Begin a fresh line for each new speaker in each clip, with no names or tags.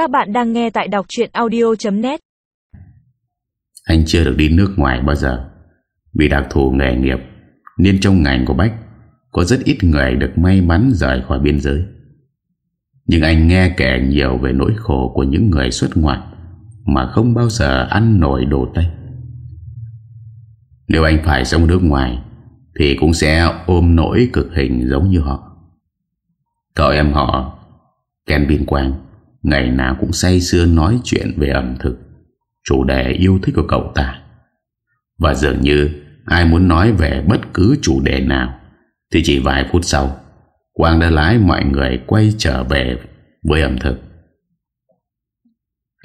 Các bạn đang nghe tại đọc chuyện audio.net
Anh chưa được đi nước ngoài bao giờ. Vì đặc thù nghề nghiệp, Nên trong ngành của Bách, Có rất ít người được may mắn rời khỏi biên giới. Nhưng anh nghe kể nhiều về nỗi khổ của những người xuất ngoại Mà không bao giờ ăn nổi đồ Tây. Nếu anh phải sống nước ngoài, Thì cũng sẽ ôm nỗi cực hình giống như họ. Cậu em họ, Ken biên Quang. Ngày nào cũng say sưa nói chuyện về ẩm thực, Chủ đề yêu thích của cậu ta. Và dường như Ai muốn nói về bất cứ chủ đề nào, Thì chỉ vài phút sau, Quang đã lái mọi người quay trở về với ẩm thực.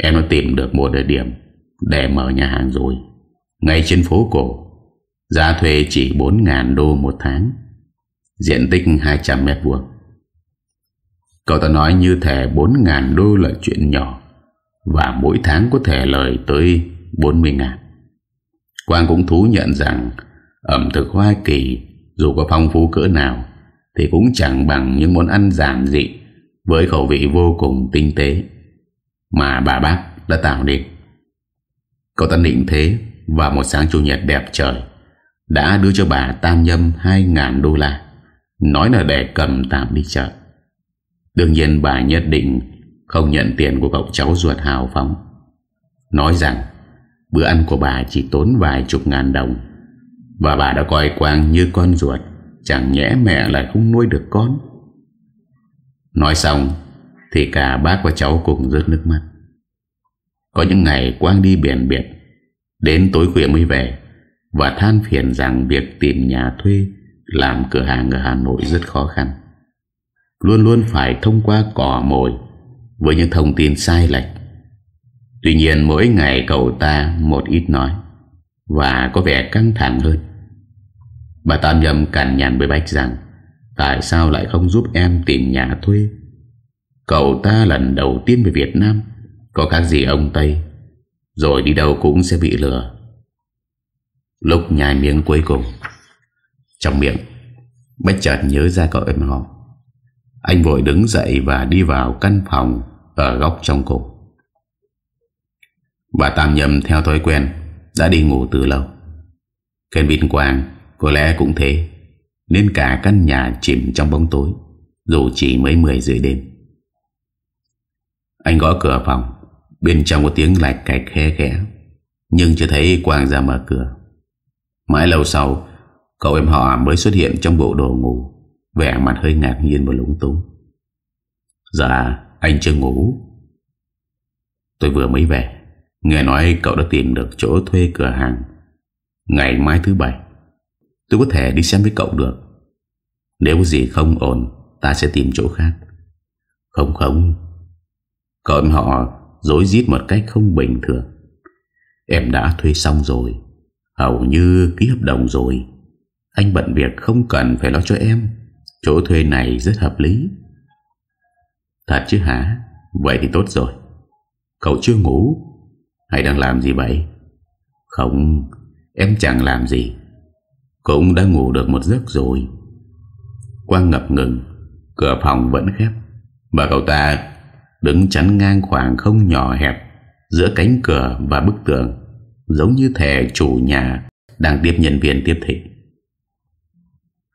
Em đã tìm được một địa điểm Để mở nhà hàng rồi. Ngay trên phố cổ, Giá thuê chỉ 4.000 đô một tháng, Diện tích 200 mét vuông. Cậu ta nói như thẻ 4.000 đô là chuyện nhỏ, Và mỗi tháng có thể lời tới 40.000 Quang cũng thú nhận rằng Ẩm thực Hoa Kỳ Dù có phong phú cỡ nào Thì cũng chẳng bằng những món ăn giản dị Với khẩu vị vô cùng tinh tế Mà bà bác đã tạo nên. Cậu ta định thế Và một sáng chủ nhật đẹp trời Đã đưa cho bà Tam Nhâm 2.000 đô la, Nói là để cầm tạm đi chợ. Đương nhiên bà nhất định Không nhận tiền của cậu cháu ruột hào phóng. Nói rằng, Bữa ăn của bà chỉ tốn vài chục ngàn đồng, Và bà đã coi Quang như con ruột, Chẳng nhẽ mẹ lại không nuôi được con. Nói xong, Thì cả bác và cháu cùng rớt nước mắt. Có những ngày Quang đi biển biệt, Đến tối khuya mới về, Và than phiền rằng Việc tìm nhà thuê, Làm cửa hàng ở Hà Nội rất khó khăn. Luôn luôn phải thông qua cỏ mồi Với những thông tin sai lệch. Tuy nhiên mỗi ngày cậu ta một ít nói Và có vẻ căng thẳng hơn. Bà Tam Nhâm cằn nhằn với Bách rằng Tại sao lại không giúp em tìm nhà thuê? Cậu ta lần đầu tiên về Việt Nam, Có các gì ông Tây, Rồi đi đâu cũng sẽ bị lừa. Lúc nhai miếng cuối cùng, Trong miệng, Bách chợt nhớ ra cậu em họ. Anh vội đứng dậy và đi vào căn phòng Ở góc trong cục Bà Tam Nhâm theo thói quen, Đã đi ngủ từ lâu. Ken Vinh Quang Có lẽ cũng thế, Nên cả căn nhà chìm trong bóng tối, Dù chỉ mới 10 rưỡi đêm. Anh gõ cửa phòng, Bên trong có tiếng lạch cạch khe khẽ, Nhưng chưa thấy Quang ra mở cửa. Mãi lâu sau, Cậu em họ mới xuất hiện trong bộ đồ ngủ. Vẻ mặt hơi ngạc nhiên và lúng túng. Dạ anh chưa ngủ. Tôi vừa mới về. Nghe nói cậu đã tìm được chỗ thuê cửa hàng Ngày mai thứ bảy. Tôi có thể đi xem với cậu được. Nếu gì không ổn, Ta sẽ tìm chỗ khác. Không không. Cậu họ dối giết một cách không bình thường. Em đã thuê xong rồi. Hầu như ký hợp đồng rồi. Anh bận việc không cần phải lo cho em. Chỗ thuê này rất hợp lý. Thật chứ hả? Vậy thì tốt rồi. Cậu chưa ngủ. Hay đang làm gì vậy? Không, Em chẳng làm gì. Cũng đã ngủ được một giấc rồi. Quang ngập ngừng. Cửa phòng vẫn khép. Và cậu ta đứng chắn ngang khoảng không nhỏ hẹp Giữa cánh cửa và bức tường, Giống như thẻ chủ nhà Đang tiếp nhân viên tiếp thị.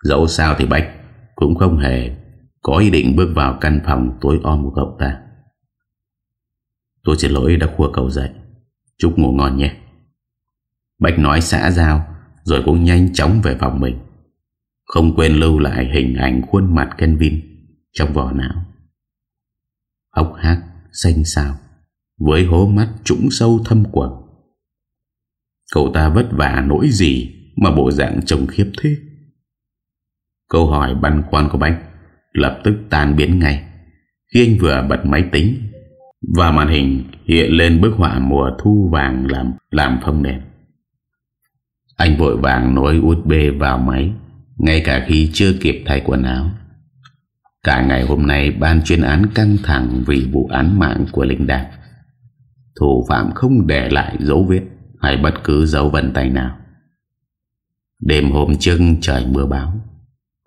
Dẫu sao thì Bách cũng không hề Có ý định bước vào căn phòng tối om của cậu ta. Tôi xin lỗi đã khua cậu dậy. Chúc ngủ ngon nhé. Bách nói xã giao, Rồi cũng nhanh chóng về phòng mình. Không quên lưu lại hình ảnh khuôn mặt Kenvin Trong vỏ não. Hốc hát xanh xào Với hố mắt trũng sâu thâm quẩn Cậu ta vất vả nỗi gì Mà bộ dạng trông khiếp thế? Câu hỏi băn khoăn của Bách Lập tức tan biến ngay. Khi anh vừa bật máy tính và màn hình hiện lên bức họa mùa thu vàng làm làm phong đẹp Anh vội vàng nối USB vào máy, Ngay cả khi chưa kịp thay quần áo. Cả ngày hôm nay ban chuyên án căng thẳng vì vụ án mạng của Linh Đạt. Thủ phạm không để lại dấu vết hay bất cứ dấu vân tay nào. Đêm hôm trưng trời mưa báo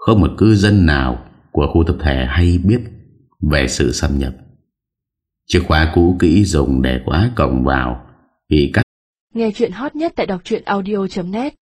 không một cư dân nào của khu tập thể hay biết về sự xâm nhập? Chìa khóa cũ kỹ dùng để khóa cổng vào bị cắt
Nghe chuyện hot nhất tại đọc audio.net